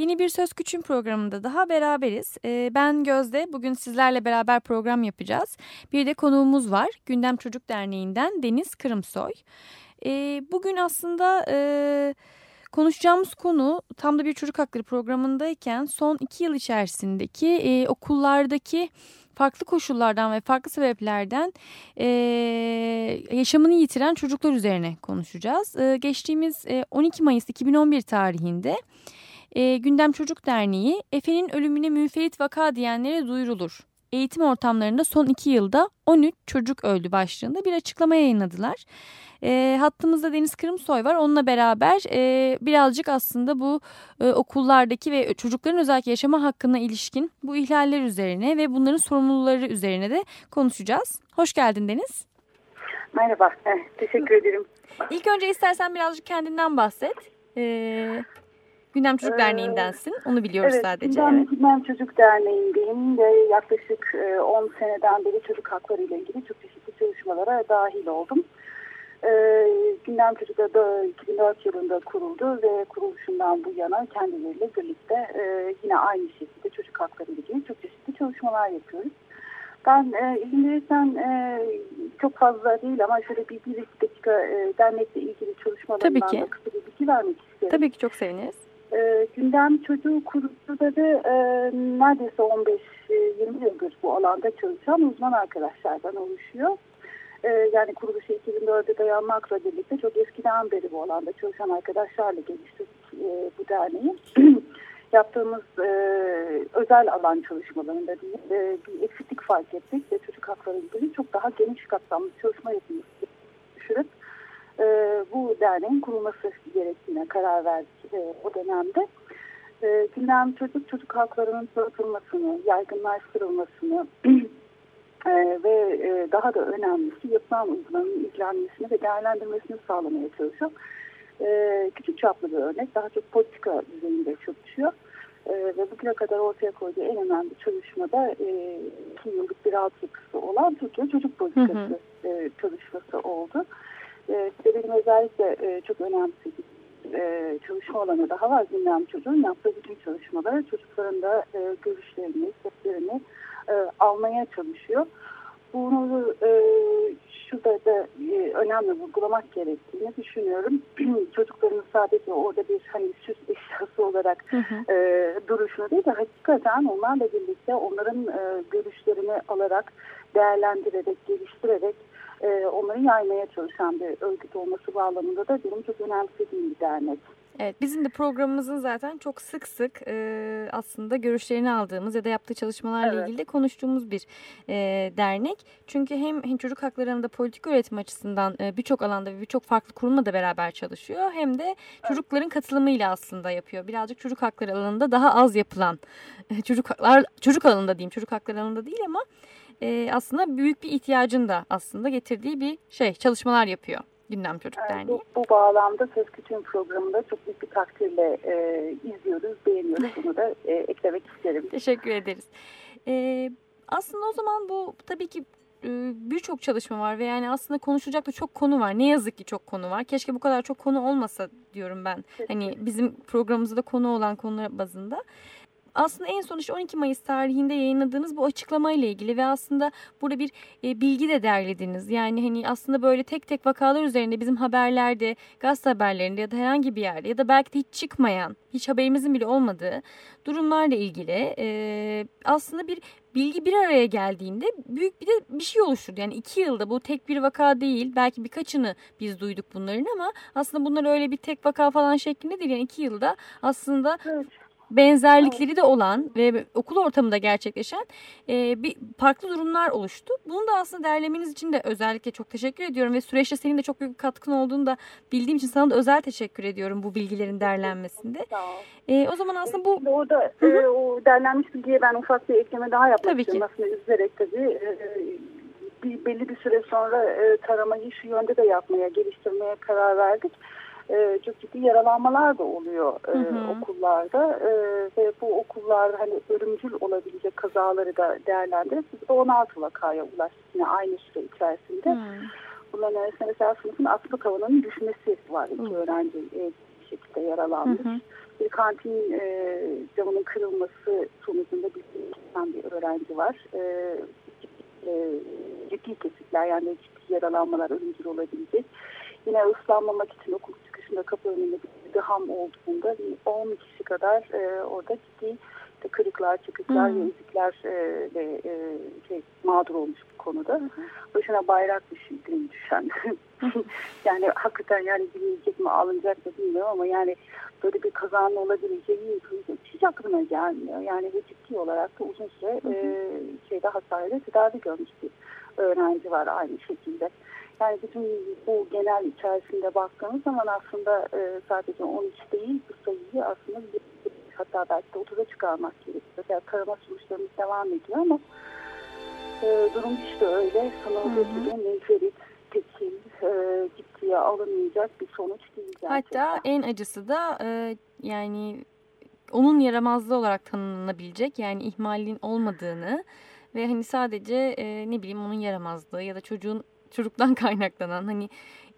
Yeni bir Söz Küçüğün programında daha beraberiz. Ee, ben Gözde, bugün sizlerle beraber program yapacağız. Bir de konuğumuz var, Gündem Çocuk Derneği'nden Deniz Kırımsoy. Ee, bugün aslında e, konuşacağımız konu tam da bir çocuk hakları programındayken son iki yıl içerisindeki e, okullardaki farklı koşullardan ve farklı sebeplerden e, yaşamını yitiren çocuklar üzerine konuşacağız. E, geçtiğimiz e, 12 Mayıs 2011 tarihinde e, Gündem Çocuk Derneği Efe'nin ölümüne münferit vaka diyenlere duyurulur. Eğitim ortamlarında son iki yılda 13 çocuk öldü başlığında bir açıklama yayınladılar. E, hattımızda Deniz Kırımsoy var. Onunla beraber e, birazcık aslında bu e, okullardaki ve çocukların özellikle yaşama hakkına ilişkin bu ihlaller üzerine ve bunların sorumluları üzerine de konuşacağız. Hoş geldin Deniz. Merhaba, teşekkür ederim. İlk önce istersen birazcık kendinden bahset. Ee, Gündem Çocuk ee, Derneği'ndensin. Onu biliyoruz evet, sadece. Gündem, evet. Gündem Çocuk Derneği'ndeyim ve yaklaşık 10 e, seneden beri çocuk hakları ile ilgili çok çeşitli çalışmalara dahil oldum. E, Gündem Çocuk'ta da 2004 yılında kuruldu ve kuruluşundan bu yana kendileriyle birlikte e, yine aynı şekilde çocuk hakları ile ilgili çok çeşitli çalışmalar yapıyoruz. Ben e, izin verirsen e, çok fazla değil ama şöyle bir, bir iki dakika e, dernekle ilgili çalışmalarından da kısa bir bilgi vermek istiyorum. Tabii ki çok seviniriz. E, gündem çocuğu kuruluşları e, neredeyse 15-20 yıldır bu alanda çalışan uzman arkadaşlardan oluşuyor. E, yani kuruluşu 2004'e dayanmakla birlikte çok eskiden beri bu alanda çalışan arkadaşlarla geliştirdik e, bu derneği. Yaptığımız e, özel alan çalışmalarında değil, e, bir eksiklik fark ettik ve çocuk hakları ilgili çok daha geniş kapsamlı çalışma yapılması düşünüp e, bu derneğin kurulması gerektiğine karar verdik e, o dönemde. E, gündem çocuk çocuk haklarının tanıtılmasını, yaygınlaştırılmasını e, ve e, daha da önemlisi yapılan uygulamanın ilgilenmesini ve değerlendirmesini sağlamaya çalışıyor. E, küçük çaplı bir örnek, daha çok politika düzeyinde çalışıyor. E, ve bugüne kadar ortaya koyduğu en önemli çalışmada e, iki yıllık bir altyapısı olan Türkiye Çocuk Politikası hı hı. E, çalışması oldu. E, benim özellikle e, çok önemsediğim e, çalışma alanı daha var gündem çocuğun yaptığı bütün çalışmaları çocukların da e, görüşlerini, seslerini e, almaya çalışıyor. Bunu e, şurada da e, önemli vurgulamak gerektiğini düşünüyorum. Çocukların sadece orada bir hani süs eşyası olarak hı hı. E, duruşunu değil de hakikaten onlarla birlikte onların e, görüşlerini alarak, değerlendirerek, geliştirerek e, onları yaymaya çalışan bir örgüt olması bağlamında da benim çok önemsediğim bir dernek. Evet bizim de programımızın zaten çok sık sık e, aslında görüşlerini aldığımız ya da yaptığı çalışmalarla evet. ilgili de konuştuğumuz bir e, dernek. Çünkü hem, hem çocuk hakları alanında politik öğretim açısından e, birçok alanda ve birçok farklı kurumla da beraber çalışıyor. Hem de çocukların katılımıyla aslında yapıyor. Birazcık çocuk hakları alanında daha az yapılan e, çocuk çocuk alanında diyeyim çocuk hakları alanında değil ama e, aslında büyük bir ihtiyacın da aslında getirdiği bir şey çalışmalar yapıyor. Gündem Çocuk Derneği. Bu, bu bağlamda Söz Küçüğün programında çok büyük bir takdirle e, izliyoruz, beğeniyoruz. Bunu da e, eklemek isterim. Teşekkür ederiz. E, aslında o zaman bu tabii ki e, birçok çalışma var ve yani aslında konuşulacak da çok konu var. Ne yazık ki çok konu var. Keşke bu kadar çok konu olmasa diyorum ben. Kesinlikle. Hani bizim programımızda konu olan konular bazında aslında en son işte 12 Mayıs tarihinde yayınladığınız bu açıklama ile ilgili ve aslında burada bir e, bilgi de derlediniz. Yani hani aslında böyle tek tek vakalar üzerinde bizim haberlerde, gazete haberlerinde ya da herhangi bir yerde ya da belki de hiç çıkmayan, hiç haberimizin bile olmadığı durumlarla ilgili e, aslında bir bilgi bir araya geldiğinde büyük bir de bir şey oluşturdu. Yani iki yılda bu tek bir vaka değil. Belki birkaçını biz duyduk bunların ama aslında bunlar öyle bir tek vaka falan şeklinde değil. Yani iki yılda aslında evet benzerlikleri de olan ve okul ortamında gerçekleşen e, bir farklı durumlar oluştu. Bunu da aslında derlemeniz için de özellikle çok teşekkür ediyorum ve süreçte senin de çok büyük katkın olduğunu da bildiğim için sana da özel teşekkür ediyorum bu bilgilerin derlenmesinde. E, o zaman aslında bu... Orada e, o derlenmiş bilgiye ben ufak bir ekleme daha yapmak Tabii istiyorum. Aslında üzülerek tabii e, bir, belli bir süre sonra e, taramayı şu yönde de yapmaya, geliştirmeye karar verdik. E, çok ciddi yaralanmalar da oluyor e, Hı hı. okullarda e, ve bu okullarda hani ölümcül olabilecek kazaları da değerlendirip biz 16 vakaya ulaştık yine aynı süre içerisinde. Hmm. Bunların arasında mesela sınıfın atlı havanın düşmesi var. İki Hı. öğrenci e, bir şekilde yaralanmış. Hı hı. Bir kantin e, camının kırılması sonucunda bir bir öğrenci var. E, e, ciddi kesikler yani ciddi yaralanmalar ölümcül olabilecek. Yine ıslanmamak için okul çıkışında kapı önünde bir deham olduğunda bir 10 kişi kadar e, orada ciddi işte kırıklar, çıkıklar Hı. ve iziklerle e, şey, mağdur olmuş bu konuda. Başına bayrak düşen, düşen. yani hakikaten yani dinleyecek mi alınacak mı bilmiyorum ama yani böyle bir kazanın olabileceği hiç aklına gelmiyor. Yani ve ciddi olarak da uzun süre e, şeyde hastanede tedavi görmüş bir öğrenci var aynı şekilde. Yani bütün bu genel içerisinde baktığımız zaman aslında e, sadece 13 değil bu sayıyı aslında bir, hatta belki de 30'a çıkarmak gerekiyor. Yani tarama sonuçlarımız devam ediyor ama e, durum işte öyle. Sanıldığı gibi menferit, tekil, e, ciddiye alınmayacak bir sonuç değil gerçekten. Hatta en acısı da e, yani onun yaramazlığı olarak tanımlanabilecek yani ihmalin olmadığını ve hani sadece e, ne bileyim onun yaramazlığı ya da çocuğun çocuktan kaynaklanan hani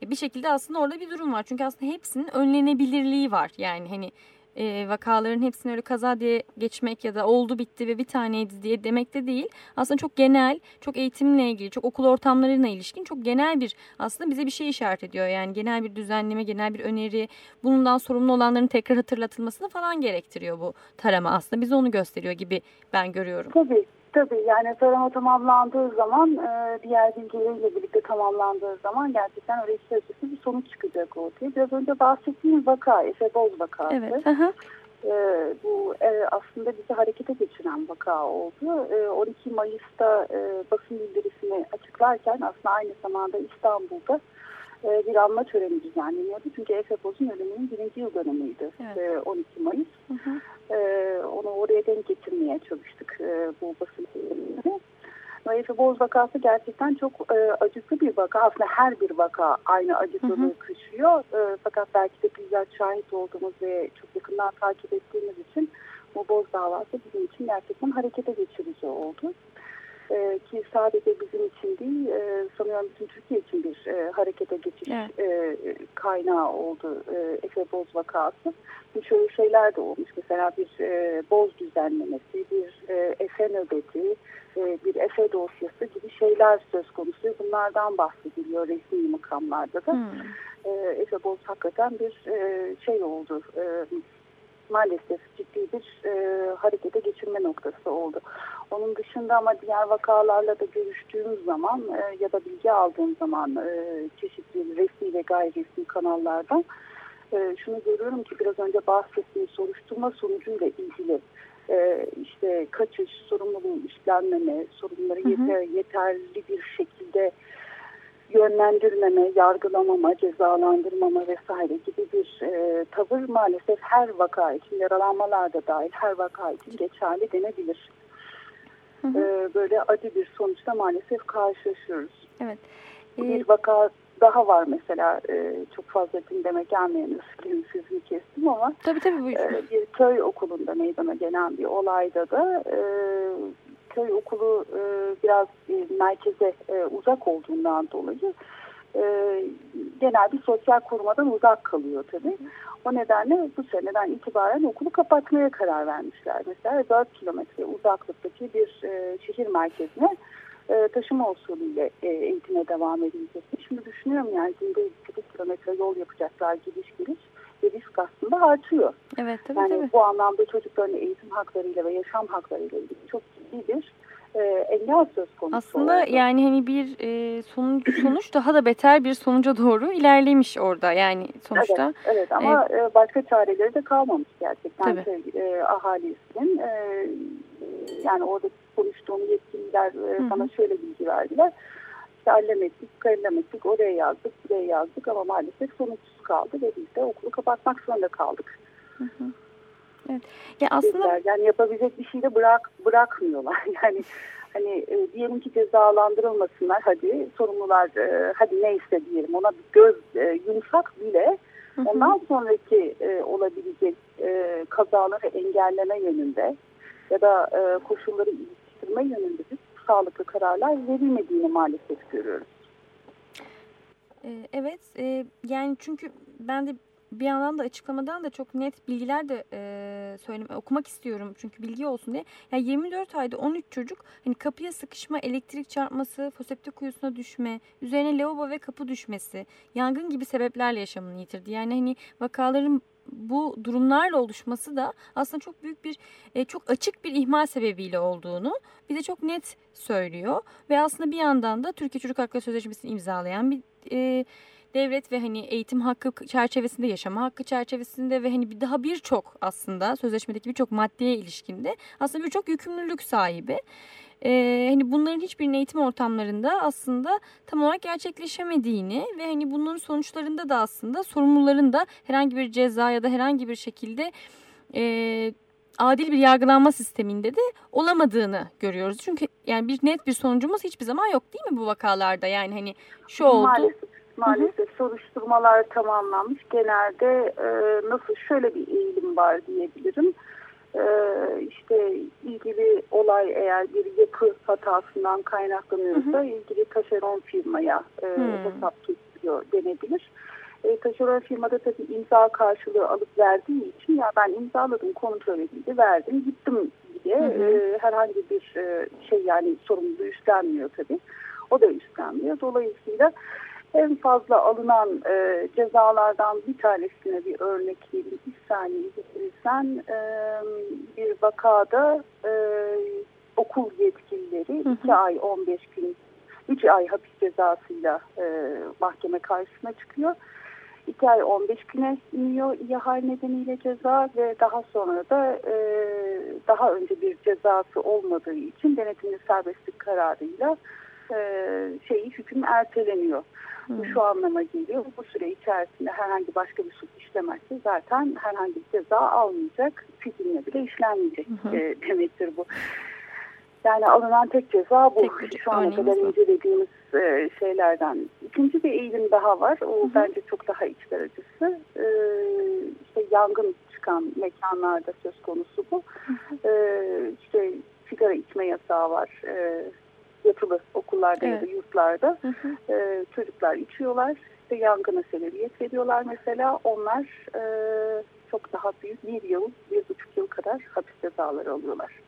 bir şekilde aslında orada bir durum var. Çünkü aslında hepsinin önlenebilirliği var. Yani hani e, vakaların hepsini öyle kaza diye geçmek ya da oldu bitti ve bir taneydi diye demek de değil. Aslında çok genel, çok eğitimle ilgili, çok okul ortamlarına ilişkin çok genel bir aslında bize bir şey işaret ediyor. Yani genel bir düzenleme, genel bir öneri, bundan sorumlu olanların tekrar hatırlatılmasını falan gerektiriyor bu tarama aslında. Bize onu gösteriyor gibi ben görüyorum. Tabii. Tabii yani tarama tamamlandığı zaman e, diğer bilgileriyle birlikte tamamlandığı zaman gerçekten öyle içi acısı bir sonuç çıkacak ortaya. Biraz önce bahsettiğim vaka Efe Boz vakası. Evet. Aha. E, bu e, aslında bizi harekete geçiren vaka oldu. E, 12 Mayıs'ta e, basın bildirisini açıklarken aslında aynı zamanda İstanbul'da e, bir anma töreni düzenleniyordu. Çünkü Efe Boz'un ölümünün birinci yıl dönümüydü Evet. e, 12 Mayıs. Hı hı. Ee, onu oraya denk getirmeye çalıştık e, bu basın filminde. Efe Boz vakası gerçekten çok e, acıklı bir vaka. Aslında her bir vaka aynı acıklılığı taşıyor. E, fakat belki de bizzat şahit olduğumuz ve çok yakından takip ettiğimiz için bu Boz davası bizim için gerçekten harekete geçirici oldu. E, ki sadece bizim için değil, e, sanıyorum bütün Türkiye için bir e, harekete geçiş Evet. e, kaynağı oldu e, Efe Boz vakası. Bir şöyle şeyler de olmuş. Mesela bir e, boz düzenlemesi, bir e, Efe nöbeti, e, bir Efe dosyası gibi şeyler söz konusu. Bunlardan bahsediliyor resmi makamlarda da. Hmm. E, Efe Boz hakikaten bir e, şey oldu. E, maalesef ciddi bir e, harekete geçirme noktası oldu. Onun dışında ama diğer vakalarla da görüştüğüm zaman e, ya da bilgi aldığım zaman e, çeşitli resmi ve gayri resmi kanallardan e, şunu görüyorum ki biraz önce bahsettiğim soruşturma sonucuyla ilgili e, işte kaçış, sorumluluğu üstlenmeme, sorunları yeter, yeterli bir şekilde yönlendirmeme, yargılamama, cezalandırmama vesaire gibi bir e, tavır maalesef her vaka için, yaralanmalar da dahil her vaka için geçerli denebilir. Hı hı. E, böyle acı bir sonuçta maalesef karşılaşıyoruz. Evet. Ee, Bir vaka daha var mesela e, çok fazla gündeme gelmeyen ıskinin sözünü kestim ama tabii tabii buyur. e, bir köy okulunda meydana gelen bir olayda da e, köy okulu e, biraz e, merkeze e, uzak olduğundan dolayı e, genel bir sosyal korumadan uzak kalıyor tabii. O nedenle bu seneden itibaren okulu kapatmaya karar vermişler. Mesela 4 kilometre uzaklıktaki bir e, şehir merkezine e, taşıma usulüyle e, eğitime devam edilecek. Şimdi düşünüyorum yani günde 8 kilometre yol yapacaklar gidiş geliş ve risk aslında artıyor. Evet tabii Yani tabii. bu anlamda çocukların eğitim haklarıyla ve yaşam haklarıyla ilgili çok ciddi bir e, engel söz konusu. Aslında oldu. yani hani bir e, sonuç, sonuç daha da beter bir sonuca doğru ilerlemiş orada yani sonuçta. Evet, evet ama e, başka çareleri de kalmamış gerçekten Tabii. şey, e, ahalisinin. E, yani orada konuştuğum yetkililer e, bana şöyle bilgi verdiler. İşte allem ettik, kallem ettik, oraya yazdık, buraya yazdık ama maalesef sonuçsuz kaldı ve biz de okulu kapatmak zorunda kaldık. Hı hı. Evet. Ya aslında Dediler. Yani yapabilecek bir şey de bırak, bırakmıyorlar. Yani hani e, diyelim ki cezalandırılmasınlar hadi sorumlular e, hadi neyse diyelim ona bir göz e, yumsak bile Hı hı. ondan sonraki e, olabilecek e, kazaları engelleme yönünde ya da e, koşulları iliştirme yönünde bir sağlıklı kararlar verilmediğini maalesef görüyoruz. Ee, Evet, e, yani çünkü ben de bir yandan da açıklamadan da çok net bilgiler de e, söyleme, okumak istiyorum çünkü bilgi olsun diye. Yani 24 ayda 13 çocuk hani kapıya sıkışma, elektrik çarpması, foseptik kuyusuna düşme, üzerine lavabo ve kapı düşmesi, yangın gibi sebeplerle yaşamını yitirdi. Yani hani vakaların bu durumlarla oluşması da aslında çok büyük bir, e, çok açık bir ihmal sebebiyle olduğunu bize çok net söylüyor. Ve aslında bir yandan da Türkiye Çocuk Hakları Sözleşmesi'ni imzalayan bir e, devlet ve hani eğitim hakkı çerçevesinde, yaşama hakkı çerçevesinde ve hani daha birçok aslında sözleşmedeki birçok maddeye ilişkinde aslında birçok yükümlülük sahibi. Ee, hani bunların hiçbirinin eğitim ortamlarında aslında tam olarak gerçekleşemediğini ve hani bunların sonuçlarında da aslında sorumluların da herhangi bir ceza ya da herhangi bir şekilde e, adil bir yargılanma sisteminde de olamadığını görüyoruz. Çünkü yani bir net bir sonucumuz hiçbir zaman yok değil mi bu vakalarda? Yani hani şu oldu. Maalesef, maalesef soruşturmalar tamamlanmış. Genelde e, nasıl şöyle bir eğilim var diyebilirim. E, işte ilgili olay eğer bir yapı hatasından kaynaklanıyorsa ilgili taşeron firmaya e, Hı. hesap tutuluyor denebilir. E, taşeron firmada tabii imza karşılığı alıp verdiği için ya ben imzaladım kontrol edildi verdim gittim diye Hı hı. e, herhangi bir e, şey yani sorumluluğu üstlenmiyor tabii. O da üstlenmiyor. Dolayısıyla en fazla alınan e, cezalardan bir tanesine bir örnek vereyim. Bir saniye getirirsen e, bir vakada e, okul yetkilileri Hı hı. 2 ay 15 gün 3 ay hapis cezasıyla e, mahkeme karşısına çıkıyor. 2 ay 15 güne iniyor ihal nedeniyle ceza ve daha sonra da e, daha önce bir cezası olmadığı için denetimli serbestlik kararıyla şeyi hüküm erteleniyor. Bu Hmm. şu anlama geliyor. Bu süre içerisinde herhangi başka bir suç işlemezse zaten herhangi bir ceza almayacak. Fiziline bile işlenmeyecek Hı hı. e, demektir bu. Yani alınan tek ceza bu. Tek Şu ana kadar incelediğimiz e, şeylerden. İkinci bir eğilim daha var. O Hı hı. bence çok daha içler acısı. E, işte yangın çıkan mekanlarda söz konusu bu. E, işte sigara içme yasağı var. E, yatılı okullarda ya da Evet. yurtlarda Hı hı. e, çocuklar içiyorlar ve yangına sebebiyet veriyorlar mesela onlar e, çok daha büyük bir yıl, bir buçuk yıl kadar hapis cezaları alıyorlar.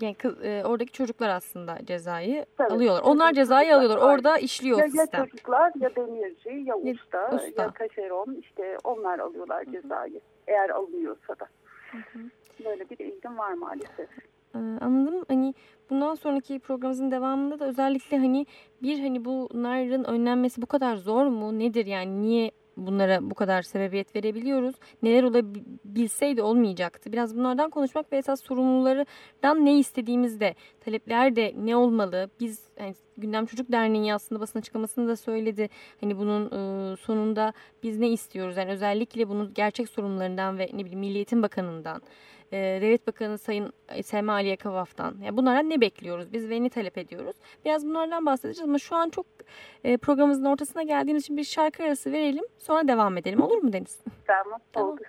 Yani kız, e, oradaki çocuklar aslında cezayı Tabii, alıyorlar. Onlar cezayı çocuklar, alıyorlar. Orada işliyor Ya, ya sistem. çocuklar ya demirci ya Ya usta, usta. ya taşeron işte onlar alıyorlar cezayı eğer alınıyorsa da. Böyle bir eğilim var maalesef. Ee, anladım. Hani bundan sonraki programımızın devamında da özellikle hani bir hani bunların önlenmesi bu kadar zor mu? Nedir yani? Niye bunlara bu kadar sebebiyet verebiliyoruz? Neler olabilseydi olmayacaktı? Biraz bunlardan konuşmak ve esas sorumlulardan ne istediğimizde, talepler de ne olmalı? Biz hani Gündem Çocuk Derneği aslında basın açıklamasında da söyledi. Hani bunun e, sonunda biz ne istiyoruz? Yani özellikle bunun gerçek sorunlarından ve ne bileyim Milli Eğitim Bakanı'ndan e, Devlet Bakanı Sayın Sema Aliye Kavaf'tan. Yani bunlardan ne bekliyoruz biz ve ne talep ediyoruz? Biraz bunlardan bahsedeceğiz ama şu an çok e, programımızın ortasına geldiğimiz için bir şarkı arası verelim. Sonra devam edelim. Olur mu Deniz? Tamam, Tamam. oldu.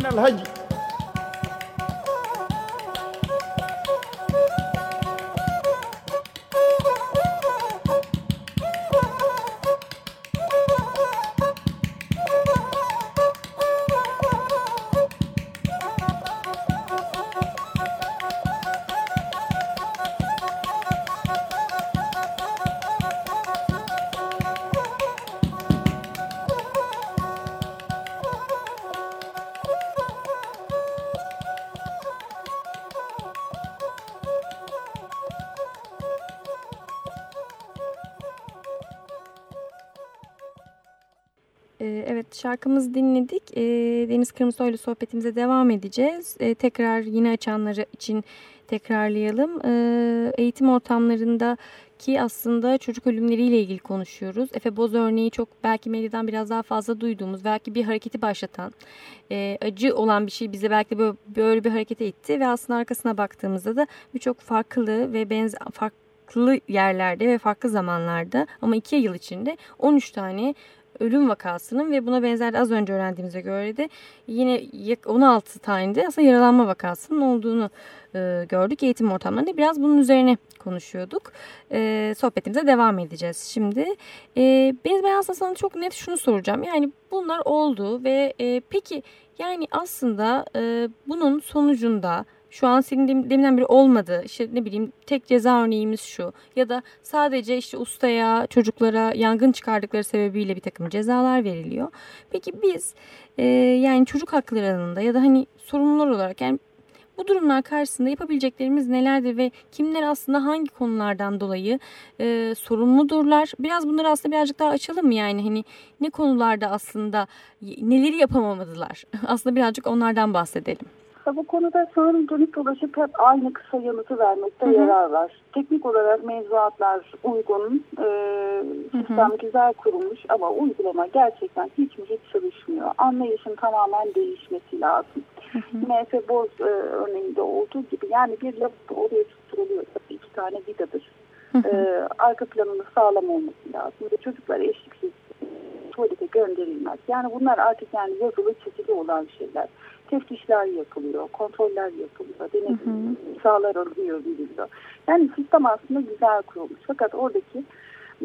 من الهجر evet şarkımızı dinledik. Ee, Deniz Kırmızıoğlu sohbetimize devam edeceğiz. Ee, tekrar yine açanları için tekrarlayalım. Eğitim ortamlarında ki aslında çocuk ölümleriyle ilgili konuşuyoruz. Efe Boz örneği çok belki medyadan biraz daha fazla duyduğumuz, belki bir hareketi başlatan, e, acı olan bir şey bize belki böyle bir harekete itti ve aslında arkasına baktığımızda da birçok farklı ve benzer farklı yerlerde ve farklı zamanlarda ama iki yıl içinde 13 tane ölüm vakasının ve buna benzer az önce öğrendiğimize göre de yine 16 tane de aslında yaralanma vakasının olduğunu e, gördük. Eğitim ortamlarında biraz bunun üzerine konuşuyorduk. E, sohbetimize devam edeceğiz şimdi. E, ben, ben aslında sana çok net şunu soracağım. Yani bunlar oldu ve e, peki yani aslında e, bunun sonucunda şu an senin deminden biri olmadı. İşte ne bileyim tek ceza örneğimiz şu. Ya da sadece işte ustaya, çocuklara yangın çıkardıkları sebebiyle bir takım cezalar veriliyor. Peki biz e, yani çocuk hakları alanında ya da hani sorumlular olarak yani bu durumlar karşısında yapabileceklerimiz nelerdir ve kimler aslında hangi konulardan dolayı e, sorumludurlar? Biraz bunları aslında birazcık daha açalım mı? Yani hani ne konularda aslında neleri yapamamadılar? aslında birazcık onlardan bahsedelim. Bu konuda sanırım dönüp dolaşıp hep aynı kısa yanıtı vermekte hı hı. yarar var. Teknik olarak mevzuatlar uygun, e, sistem güzel kurulmuş ama uygulama gerçekten hiç mi hiç çalışmıyor. Anlayışın tamamen değişmesi lazım. MF Boz e, örneğinde olduğu gibi yani bir laf oraya tutturuluyor. iki tane vidadır. E, arka planının sağlam olması lazım. Ve çocuklar eşliksiz tuvalete gönderilmez. Yani bunlar artık yani yazılı çizili olan şeyler teftişler yapılıyor, kontroller yapılıyor, denetim sağlar alınıyor, veriliyor. Yani sistem aslında güzel kurulmuş. Fakat oradaki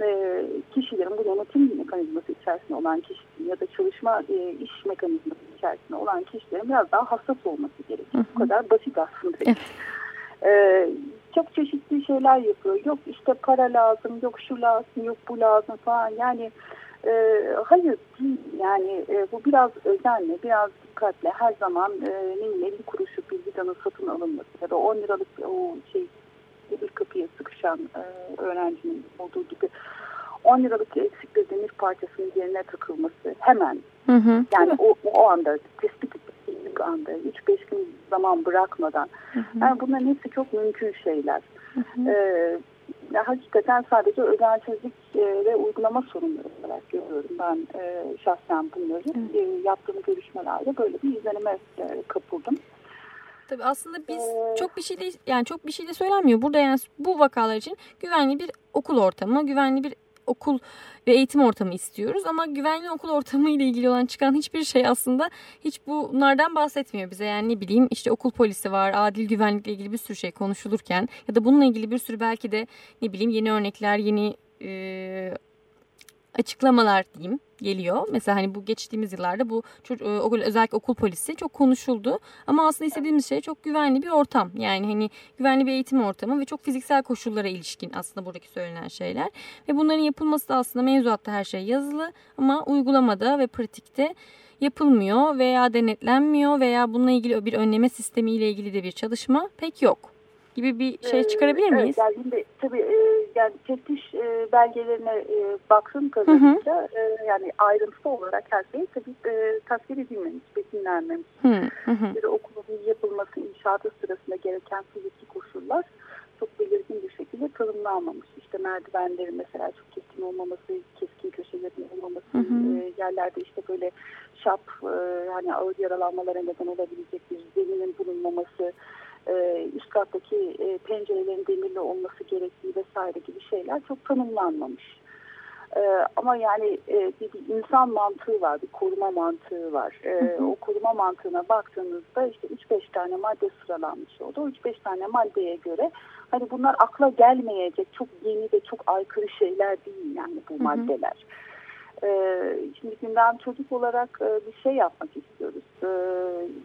e, kişilerin bu yönetim mekanizması içerisinde olan kişilerin ya da çalışma e, iş mekanizması içerisinde olan kişilerin biraz daha hassas olması gerekiyor. Bu kadar basit aslında. Evet. E, çok çeşitli şeyler yapıyor. Yok işte para lazım, yok şu lazım, yok bu lazım falan. Yani e, hayır değil. Yani e, bu biraz özenle, biraz dikkatle her zaman e, ne 50 kuruşluk bir vidanın satın alınması ya da 10 liralık o şey bir kapıya sıkışan e, öğrencinin olduğu gibi 10 liralık eksik bir demir parçasının yerine takılması hemen hı hı. yani o, o anda tespit ettiğimiz anda 3-5 gün zaman bırakmadan hı hı. yani bunların hepsi çok mümkün şeyler. Hı hı. Ya hakikaten sadece özensizlik e, ve uygulama sorunları olarak görüyorum ben e, şahsen bunları. Evet. E, yaptığım görüşmelerde böyle bir izlenime kapıldım. Tabii aslında biz ee, çok bir şey de yani çok bir şey de söylenmiyor. Burada yani bu vakalar için güvenli bir okul ortamı, güvenli bir okul ve eğitim ortamı istiyoruz. Ama güvenli okul ortamı ile ilgili olan çıkan hiçbir şey aslında hiç bunlardan bahsetmiyor bize. Yani ne bileyim işte okul polisi var, adil güvenlikle ilgili bir sürü şey konuşulurken ya da bununla ilgili bir sürü belki de ne bileyim yeni örnekler, yeni açıklamalar diyeyim geliyor. Mesela hani bu geçtiğimiz yıllarda bu çocuk, e, okul, özellikle okul polisi çok konuşuldu. Ama aslında istediğimiz şey çok güvenli bir ortam. Yani hani güvenli bir eğitim ortamı ve çok fiziksel koşullara ilişkin aslında buradaki söylenen şeyler. Ve bunların yapılması da aslında mevzuatta her şey yazılı ama uygulamada ve pratikte yapılmıyor veya denetlenmiyor veya bununla ilgili bir önleme sistemi ile ilgili de bir çalışma pek yok gibi bir şey ee, çıkarabilir miyiz? Evet, yani tabii e, yani teftiş e, belgelerine e, baktığım kadarıyla e, yani ayrıntılı olarak her şey tabii e, tasvir edilmemiş, betimlenmemiş. Hı hı. Bir okulun yapılması inşaatı sırasında gereken fiziki koşullar çok belirgin bir şekilde tanımlanmamış. İşte merdivenlerin mesela çok keskin olmaması, keskin köşelerin olmaması, hı hı. E, yerlerde işte böyle şap, e, hani ağır yaralanmalara neden olabilecek bir zeminin bulunmaması, e, üst kattaki e, pencerelerin demirli olması gerektiği vesaire gibi şeyler çok tanımlanmamış. Ee, ama yani e, bir, bir insan mantığı var, bir koruma mantığı var. O koruma mantığına baktığınızda işte 3-5 tane madde sıralanmış oldu. O 3-5 tane maddeye göre hani bunlar akla gelmeyecek çok yeni ve çok aykırı şeyler değil yani bu maddeler. Ee, şimdi gündem çocuk olarak e, bir şey yapmak istiyoruz. Ee,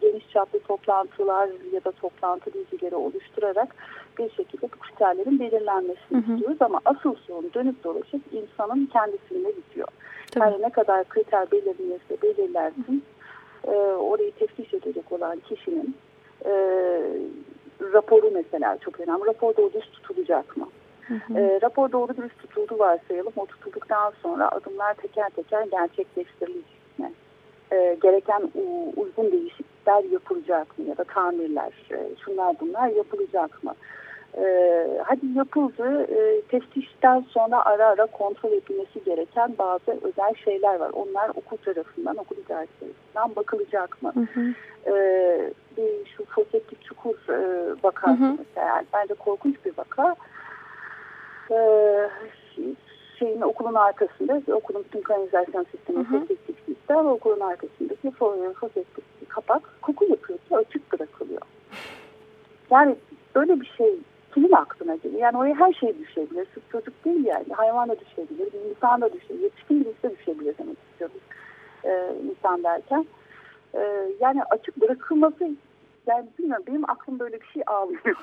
geniş çaplı toplantılar ya da toplantı bilgileri oluşturarak bir şekilde bu kriterlerin belirlenmesini Hı hı. istiyoruz. Ama asıl sorun dönüp dolaşıp insanın kendisinde bitiyor. Tabii. Yani ne kadar kriter belirlenirse belirlensin e, orayı teftiş edecek olan kişinin e, raporu mesela çok önemli. Rapor doğru düz tutulacak mı? Hı hı. E, rapor doğru dürüst tutuldu varsayalım. O tutulduktan sonra adımlar teker teker gerçekleştirilecek mi? E, gereken u- uygun değişiklikler yapılacak mı? Ya da tamirler, e, şunlar bunlar yapılacak mı? E, hadi yapıldı. E, teftişten sonra ara ara kontrol edilmesi gereken bazı özel şeyler var. Onlar okul tarafından, okul idaresi tarafından bakılacak mı? Hı hı. e, bir şu Foseptik Çukur e, vakası Hı hı. mesela yani bence korkunç bir vaka. Şeyin okulun arkasında okulun bütün kanalizasyon sistemi. Foseptik sistem okulun arkasındaki Foseptik kapak koku yapıyor ki açık bırakılıyor. Yani böyle bir şey kimin aklına geliyor? Yani oraya her şey düşebilir. Sırf çocuk değil yani. Hayvan da düşebilir, bir insan da düşebilir, yetişkin birisi de düşebilir demek istiyoruz e, insan derken. Ee, yani açık bırakılması yani bilmiyorum benim aklım böyle bir şey almıyor.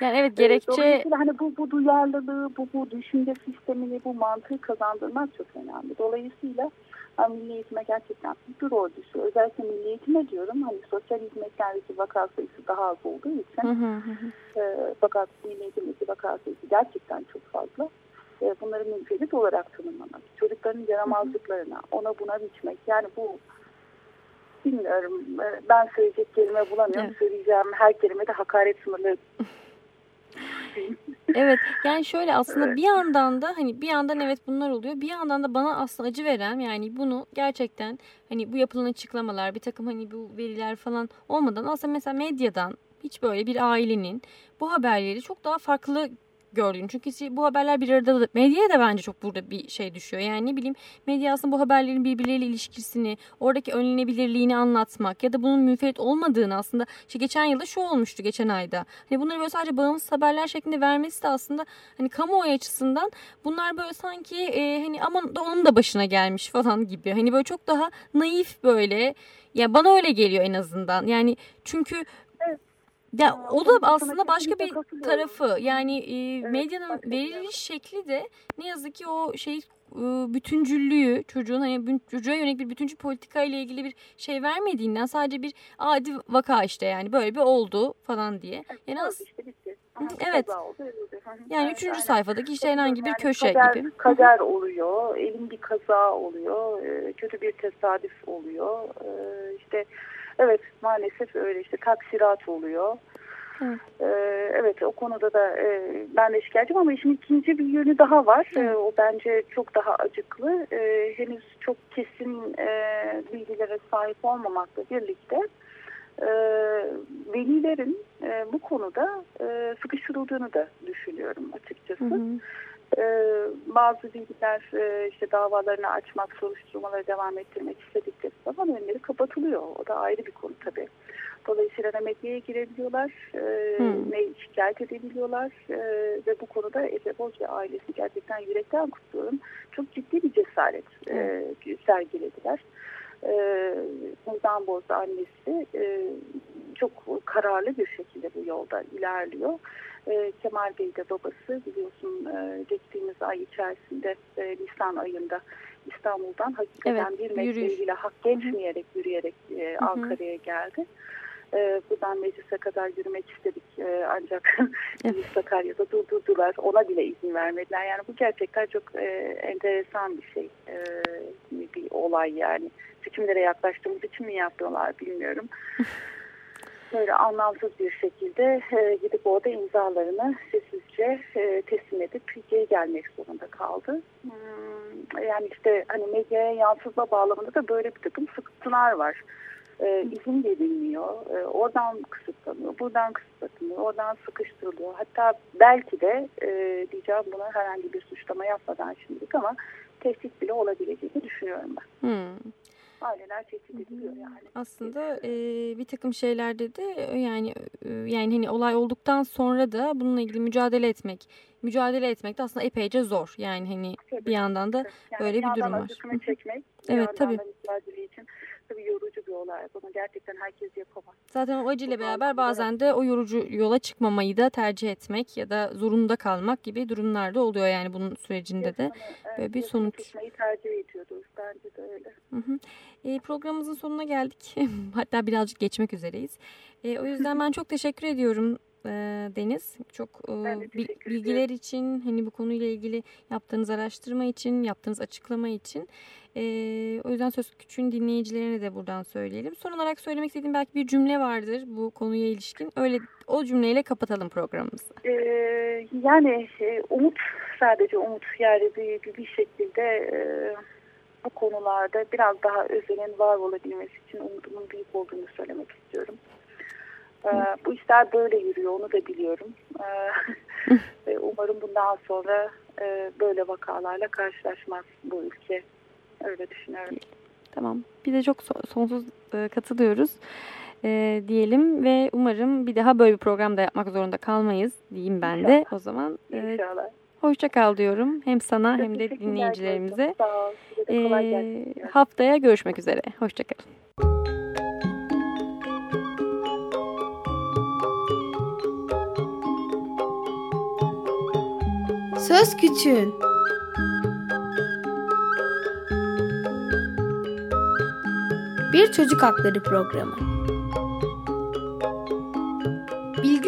Yani evet Ee, gerekçe Dolayısıyla hani bu, bu duyarlılığı, bu, bu düşünce sistemini, bu mantığı kazandırmak çok önemli. Dolayısıyla ben milli eğitime gerçekten bir düşüyor. Özellikle milli eğitime diyorum. Hani sosyal hizmetlerdeki vaka sayısı daha az olduğu için. Hı hı hı. E, fakat milli eğitimdeki vaka sayısı gerçekten çok fazla. E, bunları münferit olarak tanımlamak, çocukların yaramazlıklarına, ona buna biçmek. Yani bu bilmiyorum e, ben söyleyecek kelime bulamıyorum. Evet. Söyleyeceğim her kelime de hakaret sınırlı. Evet yani şöyle aslında bir yandan da hani bir yandan evet bunlar oluyor bir yandan da bana aslında acı veren yani bunu gerçekten hani bu yapılan açıklamalar bir takım hani bu veriler falan olmadan aslında mesela medyadan hiç böyle bir ailenin bu haberleri çok daha farklı gördüğünü. Çünkü bu haberler bir arada da medyaya da bence çok burada bir şey düşüyor. Yani ne bileyim medya aslında bu haberlerin birbirleriyle ilişkisini, oradaki önlenebilirliğini anlatmak ya da bunun münferit olmadığını aslında işte geçen yılda şu olmuştu geçen ayda. Hani bunları böyle sadece bağımsız haberler şeklinde vermesi de aslında hani kamuoyu açısından bunlar böyle sanki e, hani aman da onun da başına gelmiş falan gibi. Hani böyle çok daha naif böyle ya bana öyle geliyor en azından. Yani çünkü. Ya o da aslında başka bir tarafı. Yani e, medyanın veriliş şekli de ne yazık ki o şey e, bütüncüllüğü çocuğun hani çocuğa yönelik bir bütüncül politika ile ilgili bir şey vermediğinden sadece bir adi vaka işte yani böyle bir oldu falan diye. Yani az evet. yani üçüncü sayfadaki işte herhangi bir Yani köşe kader, gibi. Kader oluyor, elin bir kaza oluyor, kötü bir tesadüf oluyor. İşte evet maalesef öyle işte taksirat oluyor. Evet. E, evet o konuda da e, ben de şikayetçiyim ama işin ikinci bir yönü daha var. E, Evet. o bence çok daha acıklı. E, henüz çok kesin e, bilgilere sahip olmamakla birlikte e, velilerin e, bu konuda e, sıkıştırıldığını da düşünüyorum açıkçası. Hı hı. Ee, bazı bilgiler e, işte davalarını açmak, soruşturmaları devam ettirmek istedikleri zaman önleri kapatılıyor. O da ayrı bir konu tabii. Dolayısıyla ne medyaya girebiliyorlar, e, Hmm. ne şikayet edebiliyorlar e, ve bu konuda Efe Boz ve ailesi gerçekten yürekten kutluyorum. Çok ciddi bir cesaret e, sergilediler. E, Nurdan Boz annesi e, çok kararlı bir şekilde bu yolda ilerliyor. E, Kemal Bey de babası biliyorsun e, geçtiğimiz ay içerisinde e, Nisan ayında İstanbul'dan hakikaten Evet, bir bile hak geçmeyerek yürüyerek e. Ankara'ya geldi. E, buradan meclise kadar yürümek istedik e, ancak Evet. evet. Sakarya'da durdurdular. Ona bile izin vermediler. Yani bu gerçekten çok e, enteresan bir şey. E, bir olay yani. Seçimlere yaklaştığımız için mi yapıyorlar bilmiyorum. Böyle anlamsız bir şekilde e, gidip orada imzalarını sessizce e, teslim edip Türkiye'ye gelmek zorunda kaldı. Hmm, yani işte hani medyaya yansıtma bağlamında da böyle bir takım sıkıntılar var. E, izin verilmiyor, e, oradan kısıtlanıyor, buradan kısıtlanıyor, oradan sıkıştırılıyor. Hatta belki de e, diyeceğim buna herhangi bir suçlama yapmadan şimdilik ama tehdit bile olabileceğini düşünüyorum ben. Hmm. Aileler tehdit ediliyor yani. Aslında e, bir takım şeylerde de e, yani e, yani hani olay olduktan sonra da bununla ilgili mücadele etmek, mücadele etmek de aslında epeyce zor. Yani hani Tabii. bir yandan da Yani böyle bir durum var. çekmek, Evet, tabii. için tabii yorucu bir olay. Bunu gerçekten herkes yapamaz. zaten o acıyla beraber bazen de o yorucu yola çıkmamayı da tercih etmek ya da zorunda kalmak gibi durumlar da oluyor yani bunun sürecinde de. Böyle bir sonuç. tercih ediyordur. Bence de öyle. Hı hı. E, programımızın sonuna geldik. Hatta birazcık geçmek üzereyiz. E, o yüzden ben çok teşekkür ediyorum e, Deniz. Çok e, de bilgiler için, hani bu konuyla ilgili yaptığınız araştırma için, yaptığınız açıklama için. E, o yüzden Söz Küçüğün dinleyicilerine de buradan söyleyelim. Son olarak söylemek istediğim belki bir cümle vardır bu konuya ilişkin. Öyle o cümleyle kapatalım programımızı. Ee, yani e, umut sadece umut yani bir, bir, bir şekilde e, bu konularda biraz daha özelin var olabilmesi için umudumun büyük olduğunu söylemek istiyorum. Ee, bu işler böyle yürüyor onu da biliyorum. Ee, umarım bundan sonra e, böyle vakalarla karşılaşmaz bu ülke. Öyle düşünüyorum. Tamam. Bir de çok so- sonsuz e, katılıyoruz e, diyelim ve umarım bir daha böyle bir programda yapmak zorunda kalmayız diyeyim ben de. O zaman e, İnşallah. Hoşça kal diyorum hem sana Çok hem de dinleyicilerimize. Sağ ol. Size de kolay E, gelsin. diliyorum. haftaya görüşmek üzere. Hoşça kalın. Söz Küçüğün Bir Çocuk Hakları Programı